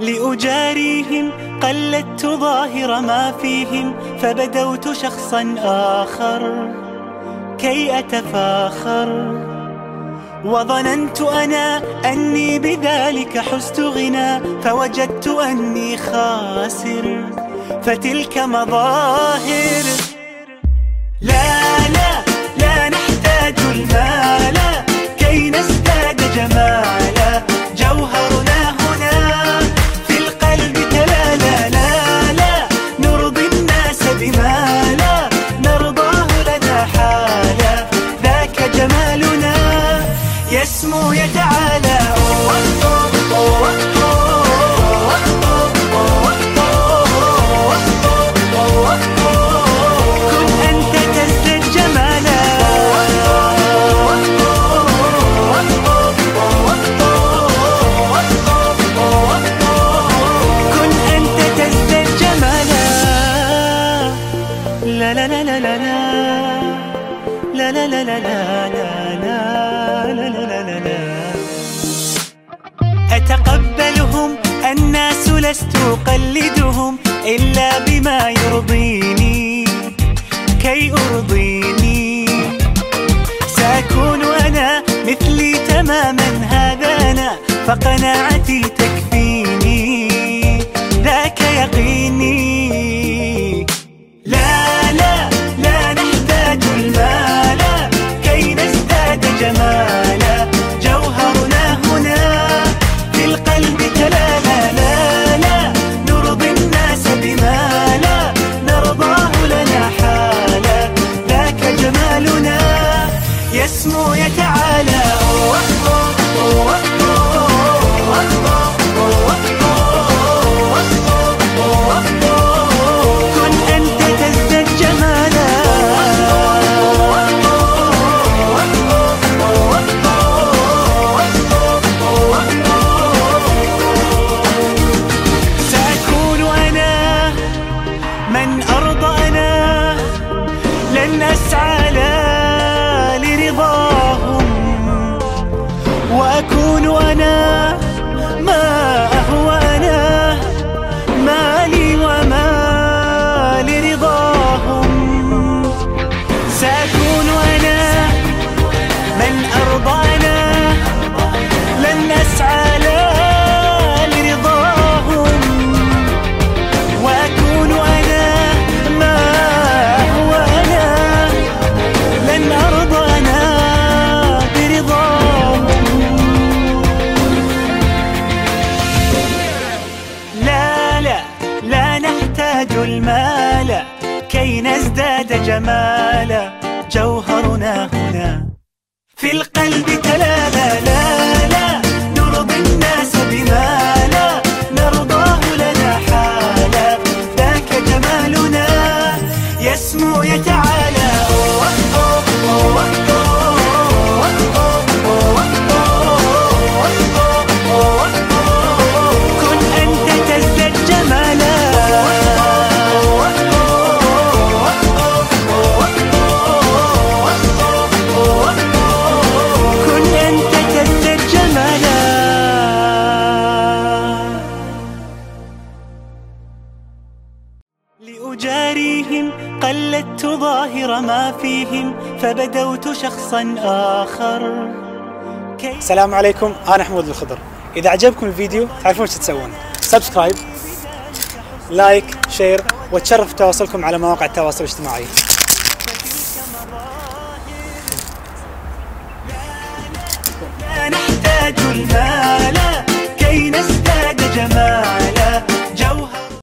لأجاريهم قلدت ظاهر ما فيهم فبدوت شخصا آخر كي أتفاخر. وظننت أنا أني بذلك حزت غنى فوجدت أني خاسر فتلك مظاهر. لا لا لا نحتاج المال. كي نزداد جمالا جوهرنا هنا في القلب تلالا. لا لا نرضي الناس بما يسمو يتعالى كن أنت تزدد جمالا كن أنت تزدد جمالا لا لا لا لا لا لا لا لا لا لا لا لا لا لا لا لا أتقبلهم الناس لست أقلدهم إلا بما يرضيني. كي أرضيني. سأكون أنا مثلي تماما. هذا أنا فقناعتي تكفيني أكون أنا نحتاج المال كي نزداد جمالا جوهرنا هنا. في القلب تلالا لا قلدت ظاهر ما فيهم فبدوت شخصا آخر. السلام عليكم أنا حمود الخضر. إذا عجبكم الفيديو تعرفون إيش تسوون. subscribe like share وتشرف تواصلكم على مواقع التواصل الاجتماعي. لا نحتاج المال